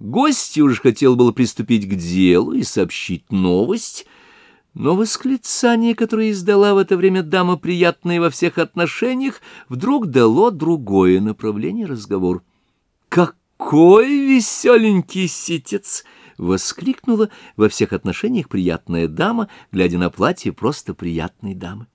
Гость уж хотел было приступить к делу и сообщить новость, но восклицание, которое издала в это время дама, приятная во всех отношениях, вдруг дало другое направление разговора. «Какой веселенький ситец!» — воскликнула во всех отношениях приятная дама, глядя на платье просто приятной дамы.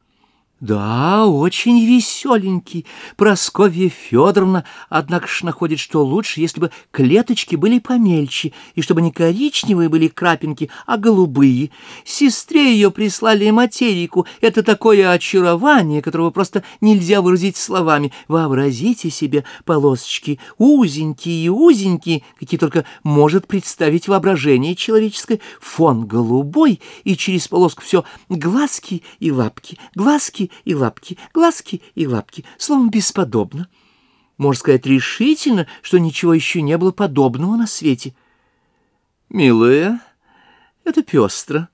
Да, очень веселенький. Просковья Федоровна, однако ж находит, что лучше, если бы клеточки были помельче, и чтобы не коричневые были крапинки, а голубые. Сестре ее прислали материку. Это такое очарование, которого просто нельзя выразить словами. Вообразите себе полосочки узенькие-узенькие, какие только может представить воображение человеческое. Фон голубой, и через полоску все глазки и лапки, глазки и лапки, глазки и лапки, словом, бесподобно. Можно сказать решительно, что ничего еще не было подобного на свете. Милая, это пестро.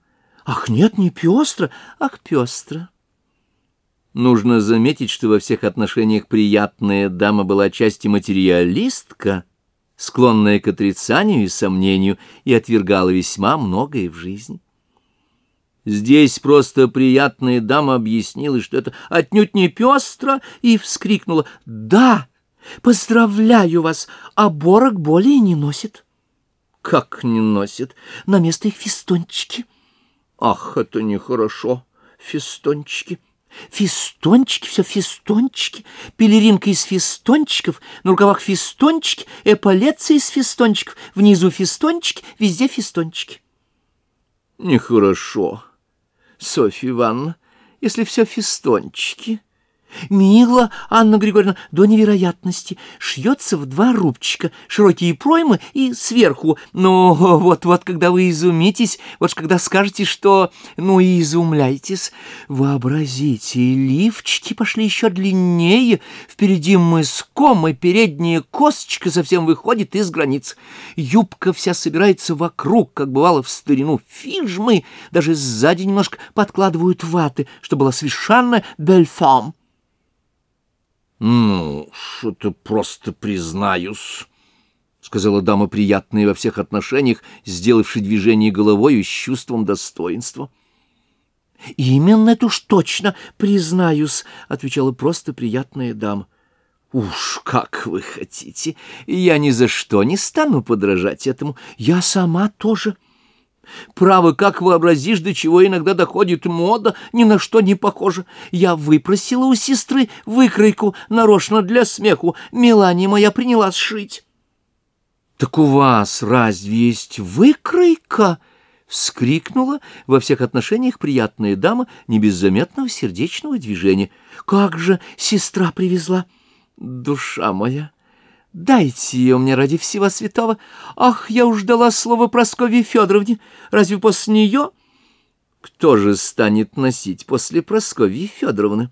Ах, нет, не пестро, ах, пестро. Нужно заметить, что во всех отношениях приятная дама была отчасти материалистка, склонная к отрицанию и сомнению, и отвергала весьма многое в жизни. Здесь просто приятная дама объяснила, что это отнюдь не пестро, и вскрикнула «Да, поздравляю вас, оборок более не носит». «Как не носит? На место их фистончики». «Ах, это нехорошо, фистончики». Фистончики, все фистончики, пелеринка из фистончиков, на рукавах фистончики, эполетцы из фистончиков, внизу фистончики, везде фистончики. Нехорошо. Софья Ивановна, если все фистончики. Мило, Анна Григорьевна, до невероятности. Шьется в два рубчика, широкие проймы и сверху. Но вот-вот, когда вы изумитесь, вот когда скажете, что... Ну и изумляйтесь. Вообразите, лифчики пошли еще длиннее. Впереди мыском, и передняя косточка совсем выходит из границ. Юбка вся собирается вокруг, как бывало в старину фижмы. Даже сзади немножко подкладывают ваты, чтобы была совершенно бельфам. «Ну, что-то просто признаюсь», — сказала дама приятная во всех отношениях, сделавши движение головой с чувством достоинства. «Именно это уж точно признаюсь», — отвечала просто приятная дама. «Уж как вы хотите! Я ни за что не стану подражать этому. Я сама тоже». Право, как вообразишь, до чего иногда доходит мода, ни на что не похоже. Я выпросила у сестры выкройку нарочно для смеху. Мелания моя приняла сшить. — Так у вас разве есть выкройка? — вскрикнула во всех отношениях приятная дама не без заметного сердечного движения. — Как же сестра привезла? Душа моя! — Дайте ее мне ради всего святого. Ах, я уж дала слово Прасковье Федоровне. Разве после нее... Кто же станет носить после Прасковьи Федоровны?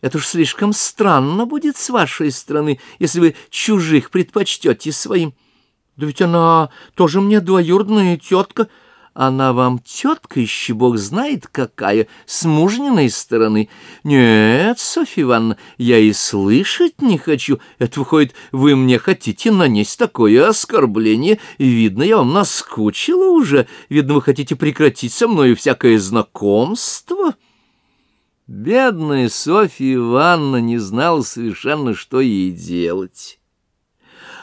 Это уж слишком странно будет с вашей стороны, если вы чужих предпочтете своим. Да ведь она тоже мне двоюродная тетка, — она вам тетка еще бог знает какая, с мужниной стороны. Нет, Софья Ивановна, я и слышать не хочу. Это выходит, вы мне хотите нанести такое оскорбление. Видно, я вам наскучила уже. Видно, вы хотите прекратить со мной всякое знакомство». Бедная Софья Ивановна не знала совершенно, что ей делать.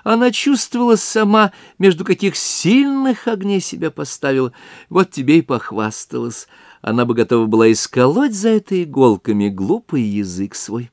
Она чувствовала сама, между каких сильных огней себя поставила. Вот тебе и похвасталась. Она бы готова была исколоть за это иголками глупый язык свой.